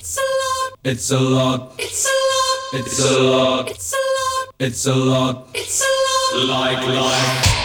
It's a lot. It's a lot. It's a lot. It's a lot. It's a lot. It's a lot. It's a lot. Like life.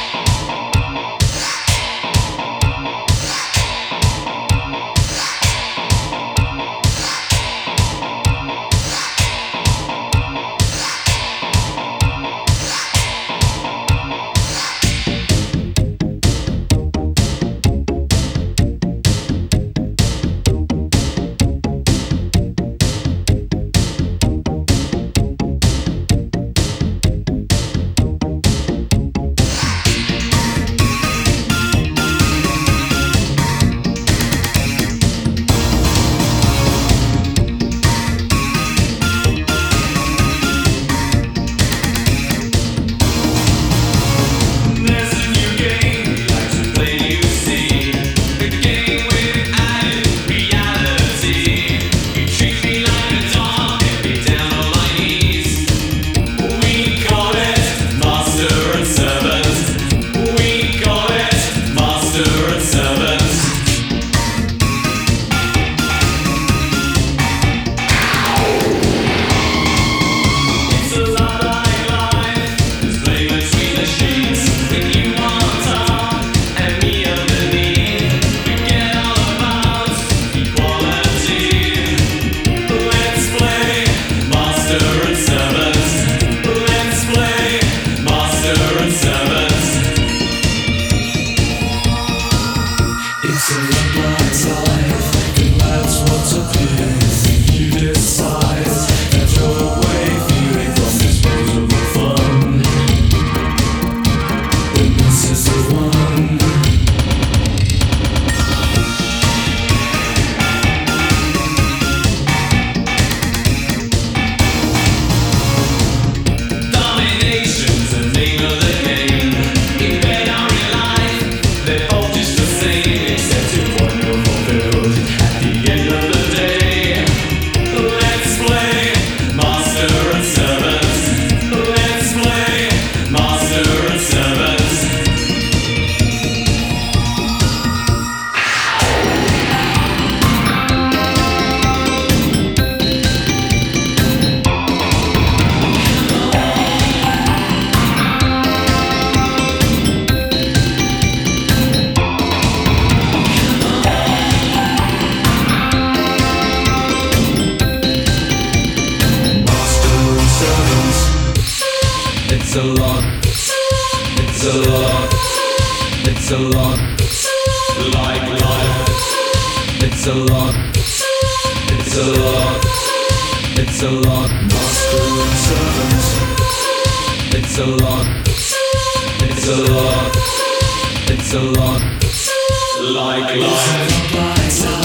It's a lot. It's a lot. It's a lot. Like life. It's a lot. It's a lot. It's a lot. Master and servants. It's a lot. It's a lot. It's a lot. Like life.